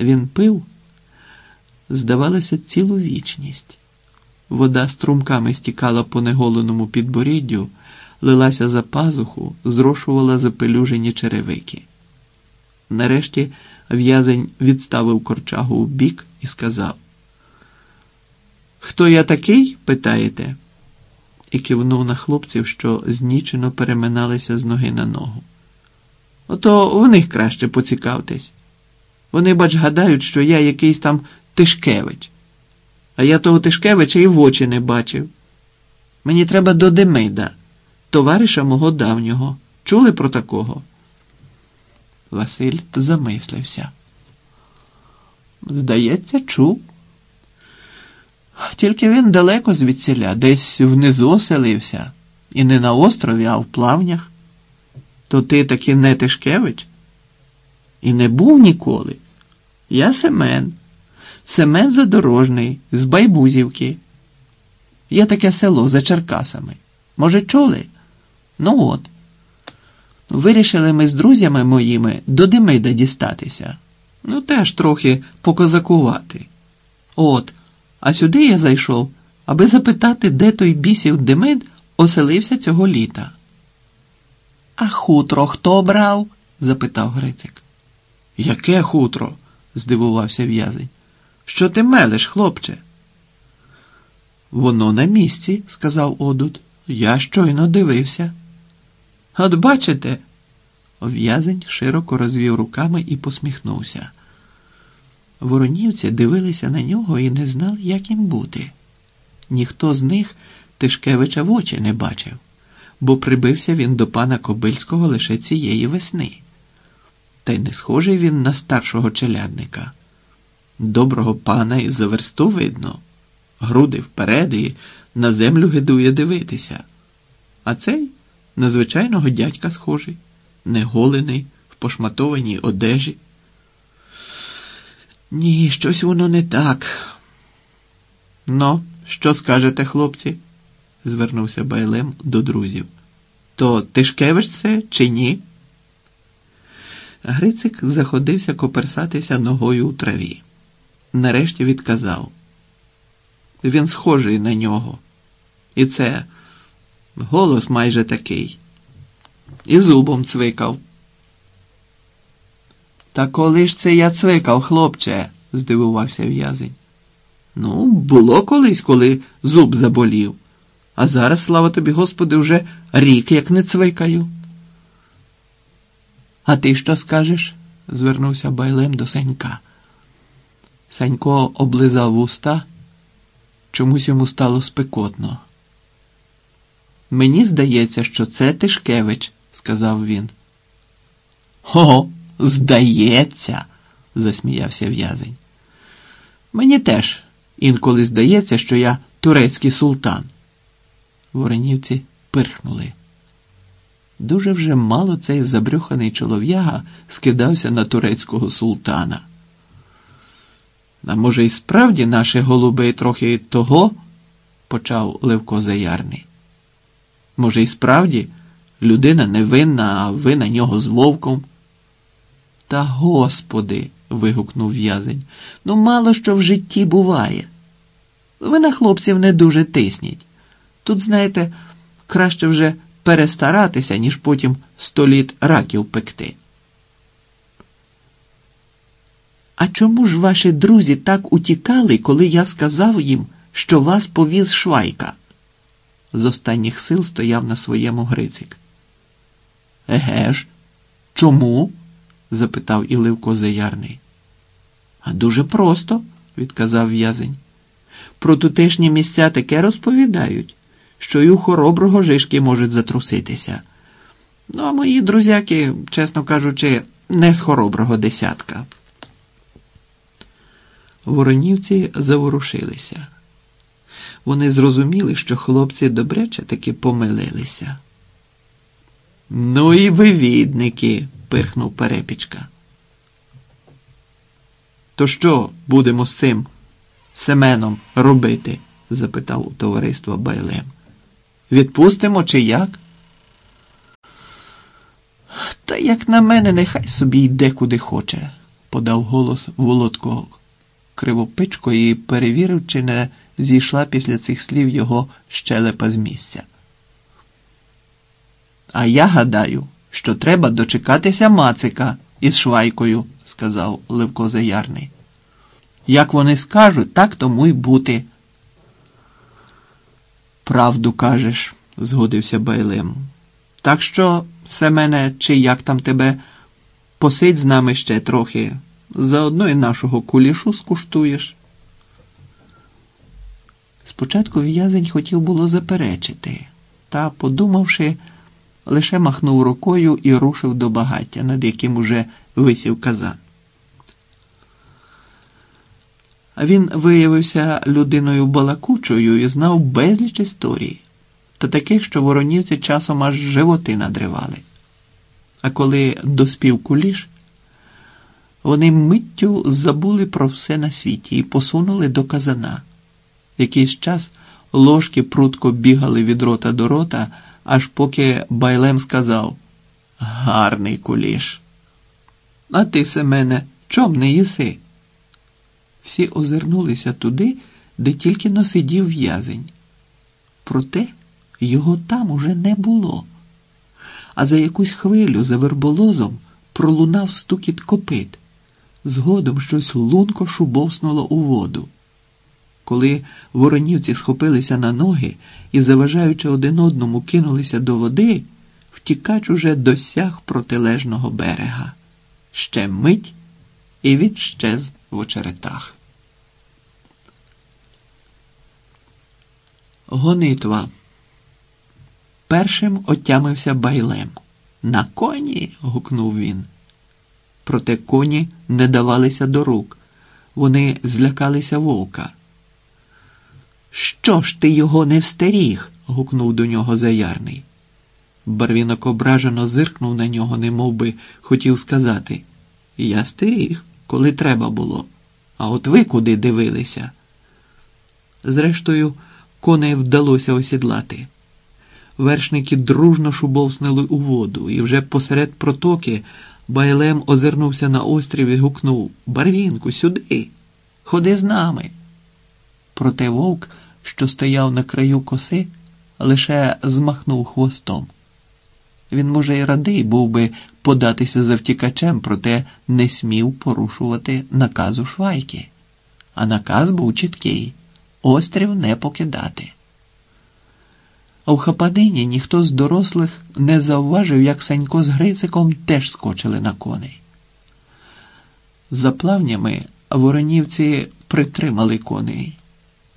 Він пив, здавалося, цілу вічність. Вода струмками стікала по неголеному підборіддю, лилася за пазуху, зрошувала запелюжені черевики. Нарешті в'язень відставив корчагу у бік і сказав: Хто я такий? питаєте? І кивнув на хлопців, що знічено переминалися з ноги на ногу. Ото в них краще поцікавтесь. Вони, бач, гадають, що я якийсь там Тишкевич. А я того Тишкевича і в очі не бачив. Мені треба до Демида, товариша мого давнього. Чули про такого? Василь замислився. Здається, чув. Тільки він далеко звідсіля, десь внизу оселився, і не на острові, а в плавнях. То ти таки не Тишкевич? І не був ніколи. Я Семен. Семен Задорожний з Байбузівки. Є таке село за Черкасами. Може, чули? Ну от. Вирішили ми з друзями моїми до Демида дістатися. Ну, теж трохи покозакувати. От, а сюди я зайшов, аби запитати, де той бісів Демид оселився цього літа. А хутро хто брав? запитав Грицик. Яке хутро? Здивувався в'язень. Що ти мелеш, хлопче? Воно на місці, сказав Одут. Я щойно дивився. От бачите, в'язень широко розвів руками і посміхнувся. Воронівці дивилися на нього і не знали, як їм бути. Ніхто з них Тишкевича в очі не бачив, бо прибився він до пана Кобильського лише цієї весни. Та й не схожий він на старшого челядника. Доброго пана і за версту видно, груди вперед і на землю гидує дивитися. А цей на звичайного дядька схожий, неголений, в пошматованій одежі. Ні, щось воно не так. Ну, що скажете, хлопці? звернувся Байлем до друзів. То Тишкевич це чи ні? Грицик заходився коперсатися ногою у траві. Нарешті відказав. Він схожий на нього. І це голос майже такий. І зубом цвикав. Та коли ж це я цвикав, хлопче? здивувався в'язень. Ну, було колись, коли зуб заболів. А зараз, слава тобі, Господи, вже рік як не цвикаю. А ти що скажеш? звернувся байлем до Санька. Санько облизав вуста, чомусь йому стало спекотно. Мені здається, що це Тишкевич, сказав він. О, здається, засміявся в'язень. Мені теж інколи здається, що я турецький султан. Воронівці пирхнули. Дуже вже мало цей забрюханий чолов'яга скидався на турецького султана. А може, і справді наші голуби трохи того? почав Левко Заярний. Може, і справді людина невинна, а ви на нього з вовком? Та господи. вигукнув в'язень. Ну, мало що в житті буває. Ви на хлопців не дуже тисніть. Тут, знаєте, краще вже перестаратися, ніж потім сто літ раків пекти. А чому ж ваші друзі так утікали, коли я сказав їм, що вас повіз швайка? З останніх сил стояв на своєму Грицик. Еге ж, чому? запитав Іливко Заярний. А дуже просто, відказав в'язень. Про тутешні місця таке розповідають, що й у хороброго жишки можуть затруситися. Ну, а мої друзяки, чесно кажучи, не з хороброго десятка. Воронівці заворушилися. Вони зрозуміли, що хлопці добряче таки помилилися. Ну і вивідники, пирхнув перепічка. То що будемо з цим Семеном робити? запитав у товариства Байлем. Відпустимо чи як? Та як на мене, нехай собі йде куди хоче. подав голос Володко кривопичко і перевірив, чи не зійшла після цих слів його щелепа з місця. А я гадаю, що треба дочекатися Мацика із швайкою, сказав Левко Заярний. Як вони скажуть, так тому й бути. Правду кажеш, згодився Байлем. Так що, Семене, чи як там тебе, посидь з нами ще трохи, заодно і нашого кулішу скуштуєш. Спочатку в'язень хотів було заперечити, та, подумавши, лише махнув рукою і рушив до багаття, над яким уже висів казан. А він виявився людиною балакучою і знав безліч історій, та таких, що воронівці часом аж животи надривали. А коли доспів куліш, вони миттю забули про все на світі і посунули до казана. Якийсь час ложки прутко бігали від рота до рота, аж поки Байлем сказав Гарний куліш. А ти, Семене, чом не їси? Всі озирнулися туди, де тільки носидів в'язень. Проте його там уже не було. А за якусь хвилю за верболозом пролунав стукіт копит. Згодом щось лунко шубовснуло у воду. Коли воронівці схопилися на ноги і, заважаючи один одному, кинулися до води, втікач уже досяг протилежного берега. Ще мить і він щез в очеретах. Гонитва. Першим отямився байлем. На коні. гукнув він. Проте коні не давалися до рук. Вони злякалися вовка. Що ж ти його не встеріг? гукнув до нього заярний. Барвінок ображено зиркнув на нього, немов би хотів сказати Я стеріг, коли треба було. А от ви куди дивилися? Зрештою, коней вдалося осідлати. Вершники дружно шубовснили у воду, і вже посеред протоки Байлем озирнувся на острів і гукнув Барвінку, сюди, ходи з нами. Проте вовк, що стояв на краю коси, лише змахнув хвостом. Він, може, й радий був би податися за втікачем, проте не смів порушувати наказу швайки. А наказ був чіткий острів не покидати. А в хападині ніхто з дорослих не завважив, як Санько з Грициком теж скочили на коней. За плавнями воронівці притримали коней.